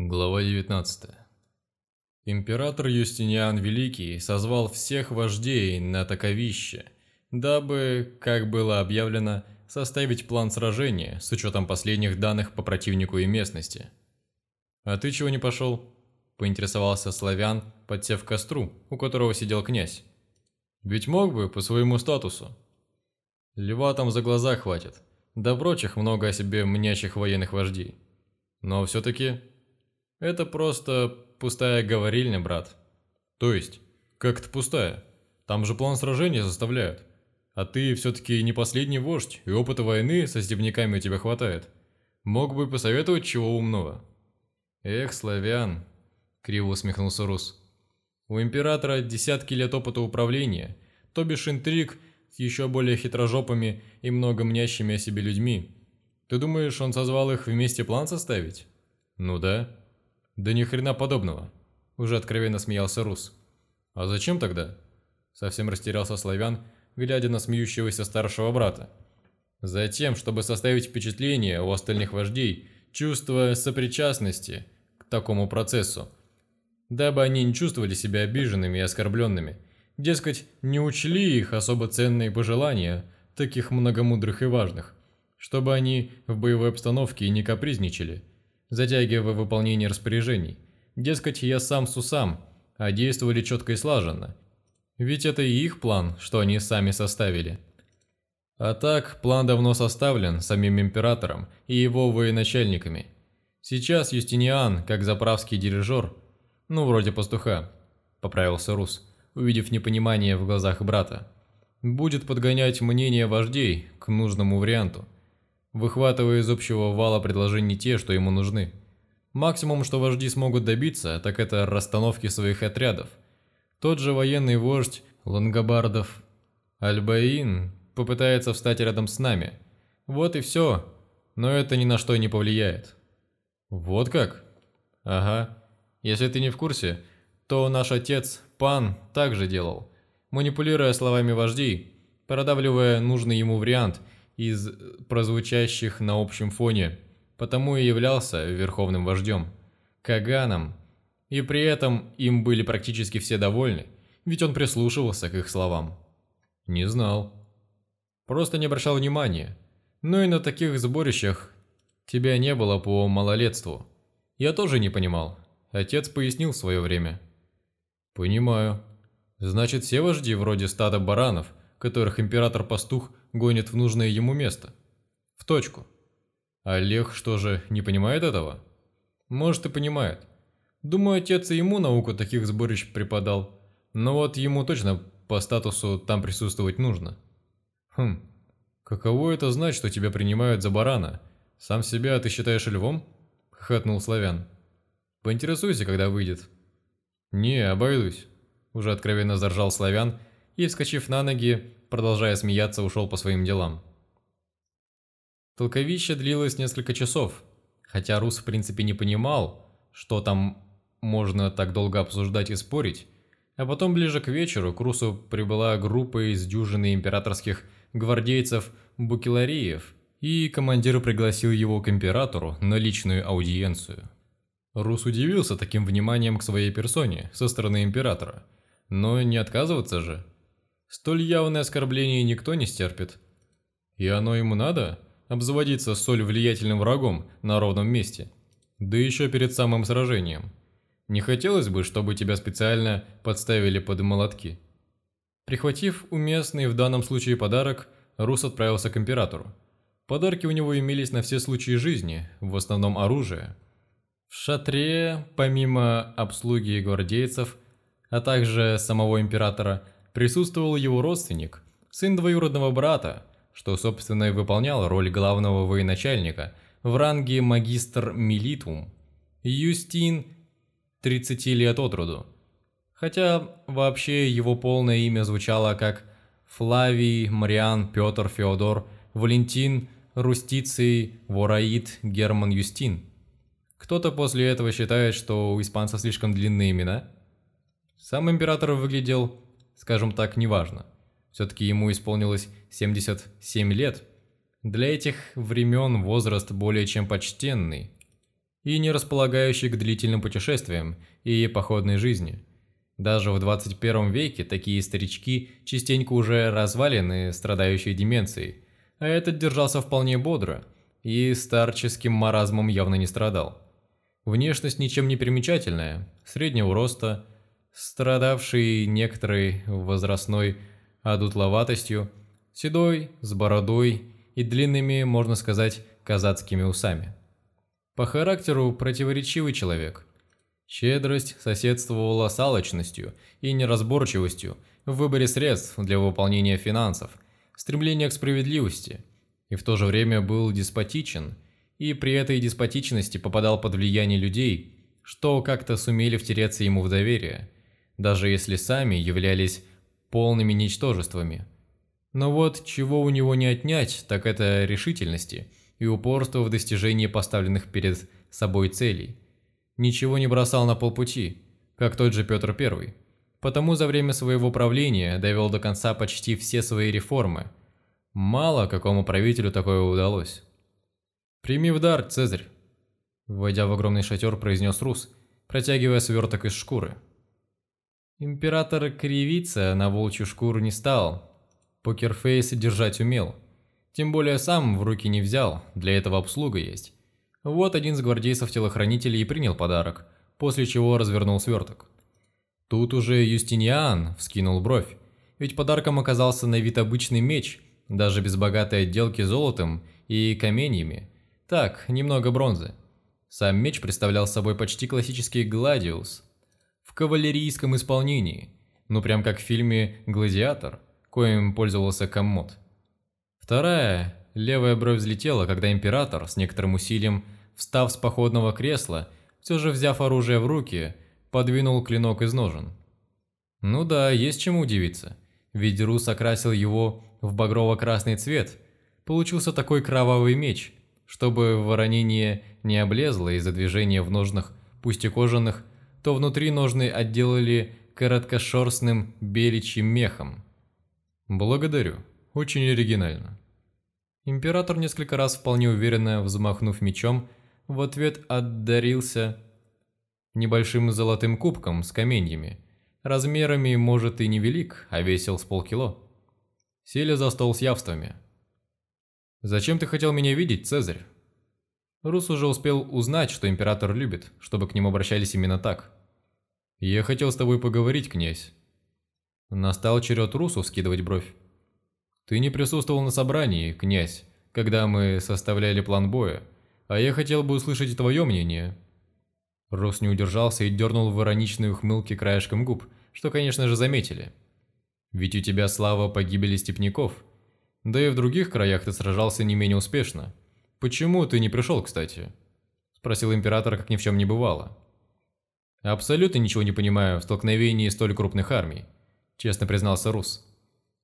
Глава 19. Император Юстиниан Великий созвал всех вождей на таковище, дабы, как было объявлено, составить план сражения с учетом последних данных по противнику и местности. «А ты чего не пошел?» – поинтересовался славян, подсев к костру, у которого сидел князь. «Ведь мог бы по своему статусу». Льва там за глаза хватит, да прочих много о себе мнящих военных вождей. Но все-таки это просто пустая говорильня, брат. То есть, как это пустая? Там же план сражения заставляют. А ты все-таки не последний вождь, и опыта войны со степняками у тебя хватает. Мог бы посоветовать чего умного. Эх, славян, криво усмехнулся Рус. У императора десятки лет опыта управления, то бишь интриг с еще более хитрожопыми и много мнящими о себе людьми. Ты думаешь, он созвал их вместе план составить? Ну да. «Да ни хрена подобного», – уже откровенно смеялся Рус. «А зачем тогда?» – совсем растерялся славян, глядя на смеющегося старшего брата. «Затем, чтобы составить впечатление у остальных вождей, чувство сопричастности к такому процессу, дабы они не чувствовали себя обиженными и оскорбленными. Дескать, не учли их особо ценные пожелания, таких многомудрых и важных, чтобы они в боевой обстановке не капризничали, затягивая выполнение распоряжений. Дескать, я сам с усам, а действовали четко и слаженно. Ведь это и их план, что они сами составили. А так, план давно составлен самим императором и его военачальниками. Сейчас Юстиниан, как заправский дирижер, ну, вроде пастуха, поправился Рус, увидев непонимание в глазах брата, будет подгонять мнение вождей к нужному варианту – выхватывая из общего вала предложений те, что ему нужны. Максимум, что вожди смогут добиться, так это расстановки своих отрядов. Тот же военный вождь Лангобардов Альбаин попытается встать рядом с нами. Вот и все, но это ни на что не повлияет. Вот как? Ага. Если ты не в курсе, то наш отец, Пан, также делал. Манипулируя словами вождей, продавливая нужный ему вариант – из прозвучащих на общем фоне, потому и являлся верховным вождем, Каганом, и при этом им были практически все довольны, ведь он прислушивался к их словам. Не знал. Просто не обращал внимания. Но и на таких сборищах тебя не было по малолетству. Я тоже не понимал. Отец пояснил в свое время. Понимаю. Значит, все вожди вроде стада баранов, которых император-пастух гонит в нужное ему место. В точку. Олег что же, не понимает этого? Может и понимает. Думаю, отец и ему науку таких сборищ преподал. Но вот ему точно по статусу там присутствовать нужно. Хм, каково это знать, что тебя принимают за барана? Сам себя ты считаешь львом? Хохотнул славян. Поинтересуйся, когда выйдет. Не, обойдусь. Уже откровенно заржал славян и, вскочив на ноги, продолжая смеяться, ушел по своим делам. Толковище длилось несколько часов, хотя Рус в принципе не понимал, что там можно так долго обсуждать и спорить, а потом ближе к вечеру к Русу прибыла группа из дюжины императорских гвардейцев Букелариев, и командир пригласил его к императору на личную аудиенцию. Рус удивился таким вниманием к своей персоне со стороны императора, но не отказываться же – Столь явное оскорбление никто не стерпит. И оно ему надо? Обзаводиться столь влиятельным врагом на ровном месте? Да еще перед самым сражением. Не хотелось бы, чтобы тебя специально подставили под молотки. Прихватив уместный в данном случае подарок, Рус отправился к императору. Подарки у него имелись на все случаи жизни, в основном оружие. В шатре, помимо обслуги гвардейцев, а также самого императора – присутствовал его родственник, сын двоюродного брата, что, собственно, и выполнял роль главного военачальника в ранге магистр милитум, Юстин, 30 лет от роду. Хотя вообще его полное имя звучало как Флавий, Мариан, Петр, Феодор, Валентин, Рустиций, Вораид, Герман Юстин. Кто-то после этого считает, что у испанцев слишком длинные имена. Сам император выглядел скажем так, неважно. Все-таки ему исполнилось 77 лет. Для этих времен возраст более чем почтенный. и не располагающий к длительным путешествиям и походной жизни. Даже в 21 веке такие старички частенько уже развалены, страдающие деменцией, а этот держался вполне бодро и старческим маразмом явно не страдал. Внешность ничем не примечательная, среднего роста, страдавший некоторой возрастной одутловатостью, седой, с бородой и длинными, можно сказать, казацкими усами. По характеру противоречивый человек. Щедрость соседствовала с алчностью и неразборчивостью в выборе средств для выполнения финансов, стремление к справедливости, и в то же время был деспотичен, и при этой деспотичности попадал под влияние людей, что как-то сумели втереться ему в доверие, даже если сами являлись полными ничтожествами. Но вот чего у него не отнять, так это решительности – и упорство в достижении поставленных перед собой целей. Ничего не бросал на полпути, как тот же Петр I. Потому за время своего правления довел до конца почти все свои реформы. Мало какому правителю такое удалось. «Прими в дар, Цезарь!» Войдя в огромный шатер, произнес Рус, протягивая сверток из шкуры. Император кривиться на волчью шкуру не стал. Покерфейс держать умел – тем более сам в руки не взял, для этого обслуга есть. Вот один из гвардейцев-телохранителей и принял подарок, после чего развернул сверток. Тут уже Юстиниан вскинул бровь, ведь подарком оказался на вид обычный меч, даже без богатой отделки золотом и каменьями. Так, немного бронзы. Сам меч представлял собой почти классический гладиус в кавалерийском исполнении, ну прям как в фильме «Гладиатор», коим пользовался Коммод. Вторая, левая бровь взлетела, когда император, с некоторым усилием, встав с походного кресла, все же взяв оружие в руки, подвинул клинок из ножен. Ну да, есть чему удивиться, ведь Рус окрасил его в багрово-красный цвет, получился такой кровавый меч, чтобы воронение не облезло из-за движения в ножнах, пусть и кожаных, то внутри ножны отделали короткошерстным беличьим мехом. Благодарю. Очень оригинально. Император несколько раз вполне уверенно взмахнув мечом, в ответ отдарился небольшим золотым кубком с каменьями. Размерами, может, и невелик, а весил с полкило. Сели за стол с явствами. «Зачем ты хотел меня видеть, Цезарь?» Рус уже успел узнать, что император любит, чтобы к нему обращались именно так. «Я хотел с тобой поговорить, князь». Настал черед Русу скидывать бровь. Ты не присутствовал на собрании, князь, когда мы составляли план боя, а я хотел бы услышать твое мнение». Рос не удержался и дернул в ироничной ухмылке краешком губ, что, конечно же, заметили. «Ведь у тебя слава погибели степняков. Да и в других краях ты сражался не менее успешно. Почему ты не пришел, кстати?» Спросил император, как ни в чем не бывало. «Абсолютно ничего не понимаю в столкновении столь крупных армий», честно признался Рус.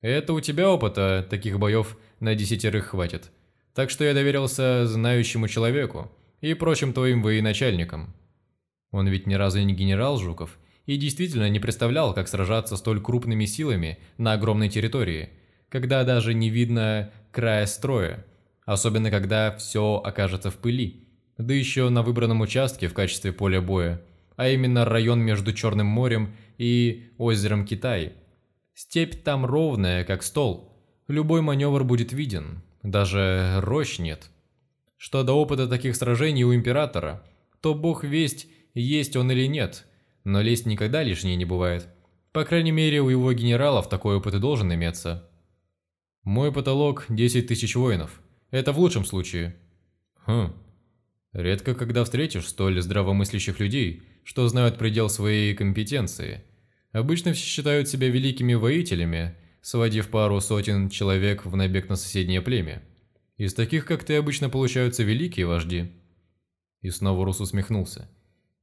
Это у тебя опыта таких боев на десятерых хватит. Так что я доверился знающему человеку и прочим твоим военачальникам. Он ведь ни разу не генерал Жуков и действительно не представлял, как сражаться столь крупными силами на огромной территории, когда даже не видно края строя, особенно когда все окажется в пыли, да еще на выбранном участке в качестве поля боя, а именно район между Черным морем и озером Китай – Степь там ровная, как стол. Любой маневр будет виден. Даже рощ нет. Что до опыта таких сражений у Императора, то бог весть, есть он или нет. Но лезть никогда лишней не бывает. По крайней мере, у его генералов такой опыт и должен иметься. Мой потолок – 10 тысяч воинов. Это в лучшем случае. Хм. Редко когда встретишь столь здравомыслящих людей, что знают предел своей компетенции – Обычно все считают себя великими воителями, сводив пару сотен человек в набег на соседнее племя. Из таких, как ты, обычно получаются великие вожди. И снова Рус усмехнулся.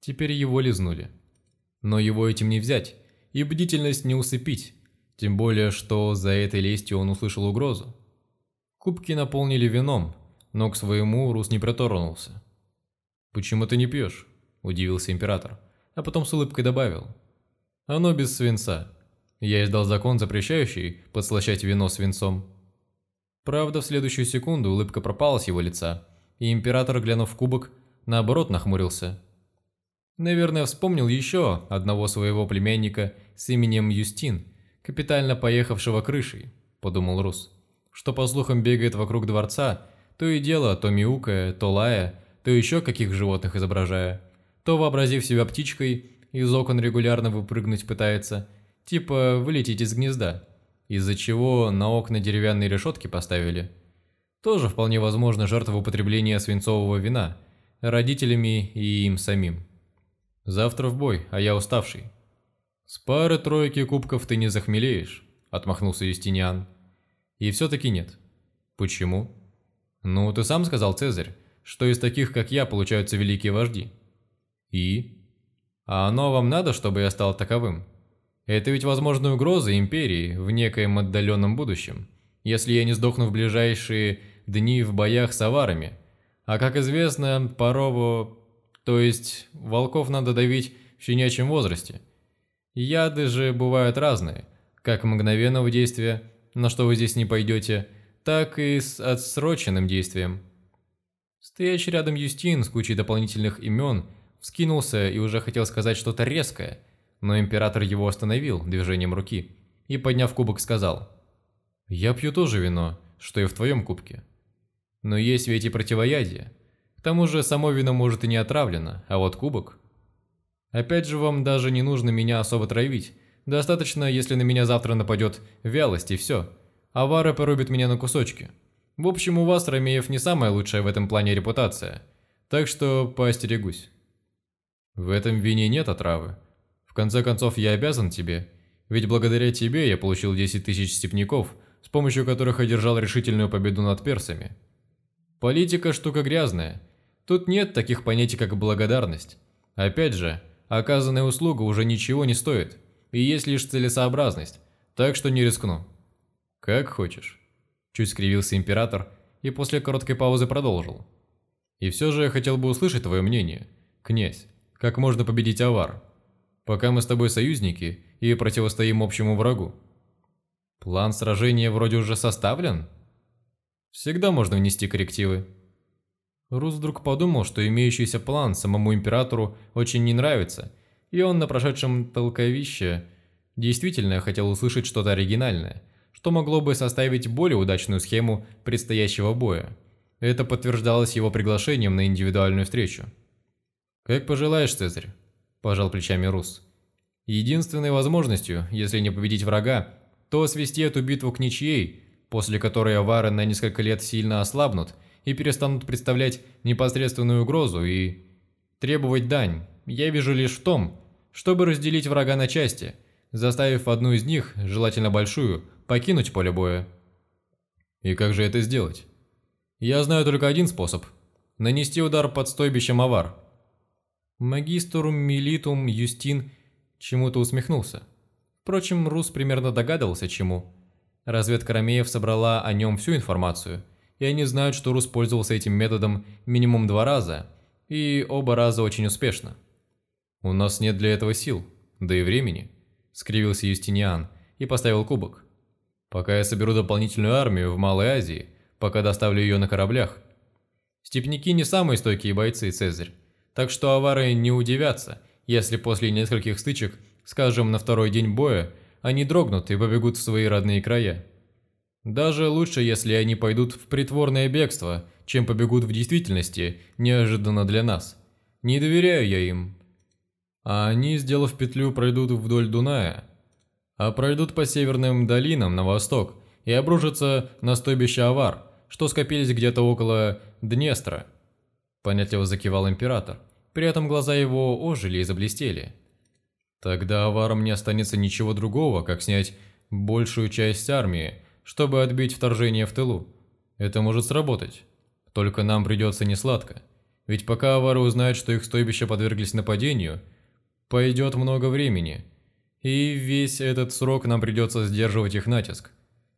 Теперь его лизнули. Но его этим не взять, и бдительность не усыпить, тем более, что за этой лестью он услышал угрозу. Кубки наполнили вином, но к своему Рус не протронулся. «Почему ты не пьешь?» – удивился император, а потом с улыбкой добавил – оно без свинца. Я издал закон, запрещающий подслащать вино свинцом. Правда, в следующую секунду улыбка пропала с его лица, и император, глянув в кубок, наоборот, нахмурился. Наверное, вспомнил еще одного своего племянника с именем Юстин, капитально поехавшего крышей, подумал Рус, что по слухам бегает вокруг дворца, то и дело, то мяукая, то лая, то еще каких животных изображая, то, вообразив себя птичкой, из окон регулярно выпрыгнуть пытается, типа вылететь из гнезда, из-за чего на окна деревянные решетки поставили. Тоже вполне возможно жертва употребления свинцового вина родителями и им самим. Завтра в бой, а я уставший. С пары тройки кубков ты не захмелеешь, отмахнулся Юстиниан. И все-таки нет. Почему? Ну, ты сам сказал, Цезарь, что из таких, как я, получаются великие вожди. И? А оно вам надо, чтобы я стал таковым? Это ведь возможная угроза империи в некоем отдаленном будущем, если я не сдохну в ближайшие дни в боях с аварами. А как известно, порову то есть волков надо давить в щенячьем возрасте. Яды же бывают разные, как мгновенного действия, на что вы здесь не пойдете, так и с отсроченным действием. Стоящий рядом Юстин с кучей дополнительных имен вскинулся и уже хотел сказать что-то резкое, но император его остановил движением руки и, подняв кубок, сказал «Я пью тоже вино, что и в твоем кубке. Но есть ведь и противоядие. К тому же само вино может и не отравлено, а вот кубок... Опять же, вам даже не нужно меня особо травить. Достаточно, если на меня завтра нападет вялость и все. Авара порубит меня на кусочки. В общем, у вас, Ромеев, не самая лучшая в этом плане репутация. Так что поостерегусь. В этом вине нет отравы. В конце концов, я обязан тебе. Ведь благодаря тебе я получил 10 тысяч степняков, с помощью которых одержал решительную победу над персами. Политика штука грязная. Тут нет таких понятий, как благодарность. Опять же, оказанная услуга уже ничего не стоит, и есть лишь целесообразность, так что не рискну. Как хочешь. Чуть скривился император и после короткой паузы продолжил. И все же я хотел бы услышать твое мнение, князь, как можно победить авар, пока мы с тобой союзники и противостоим общему врагу. План сражения вроде уже составлен? Всегда можно внести коррективы. Рус вдруг подумал, что имеющийся план самому императору очень не нравится, и он на прошедшем толковище действительно хотел услышать что-то оригинальное, что могло бы составить более удачную схему предстоящего боя. Это подтверждалось его приглашением на индивидуальную встречу. «Как пожелаешь, Цезарь», – пожал плечами Рус. «Единственной возможностью, если не победить врага, то свести эту битву к ничьей после которой авары на несколько лет сильно ослабнут и перестанут представлять непосредственную угрозу и требовать дань, я вижу лишь в том, чтобы разделить врага на части, заставив одну из них, желательно большую, покинуть поле боя. И как же это сделать? Я знаю только один способ – нанести удар под стойбищем авар. Магиструм Милитум Юстин чему-то усмехнулся. Впрочем, Рус примерно догадывался, чему – Разведка Ромеев собрала о нем всю информацию, и они знают, что Рус пользовался этим методом минимум два раза, и оба раза очень успешно. «У нас нет для этого сил, да и времени», – скривился Юстиниан и поставил кубок. «Пока я соберу дополнительную армию в Малой Азии, пока доставлю ее на кораблях. Степники не самые стойкие бойцы, Цезарь, так что авары не удивятся, если после нескольких стычек, скажем, на второй день боя, они дрогнут и побегут в свои родные края. Даже лучше, если они пойдут в притворное бегство, чем побегут в действительности, неожиданно для нас. Не доверяю я им. А они, сделав петлю, пройдут вдоль Дуная, а пройдут по северным долинам на восток и обрушатся на стойбище Авар, что скопились где-то около Днестра. Понятливо закивал император. При этом глаза его ожили и заблестели. Тогда аварам не останется ничего другого, как снять большую часть армии, чтобы отбить вторжение в тылу. Это может сработать. Только нам придется несладко. Ведь пока авары узнают, что их стойбища подверглись нападению, пойдет много времени. И весь этот срок нам придется сдерживать их натиск.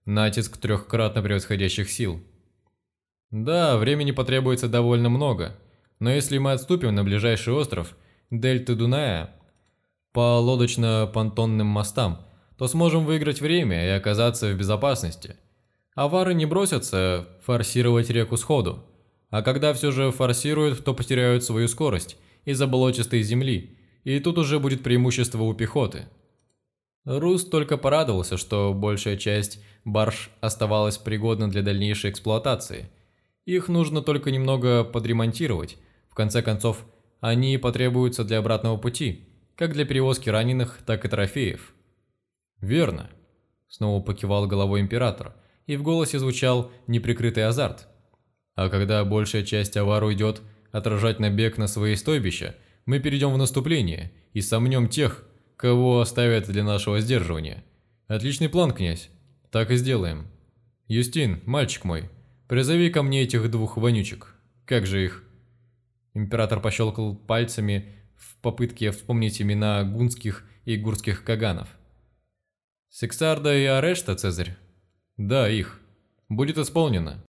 Натиск трехкратно превосходящих сил. Да, времени потребуется довольно много, но если мы отступим на ближайший остров, дельты Дуная, по лодочно-понтонным мостам, то сможем выиграть время и оказаться в безопасности. Авары не бросятся форсировать реку сходу. А когда все же форсируют, то потеряют свою скорость из-за болотистой земли, и тут уже будет преимущество у пехоты. Рус только порадовался, что большая часть барж оставалась пригодна для дальнейшей эксплуатации. Их нужно только немного подремонтировать. В конце концов, они потребуются для обратного пути, как для перевозки раненых, так и трофеев. «Верно», – снова покивал головой император, и в голосе звучал неприкрытый азарт. «А когда большая часть авар уйдет отражать набег на свои стойбища, мы перейдем в наступление и сомнем тех, кого оставят для нашего сдерживания. Отличный план, князь. Так и сделаем. Юстин, мальчик мой, призови ко мне этих двух вонючек. Как же их?» Император пощелкал пальцами в попытке вспомнить имена гунских и гурских каганов. «Сексарда и Арешта, Цезарь?» «Да, их. Будет исполнено».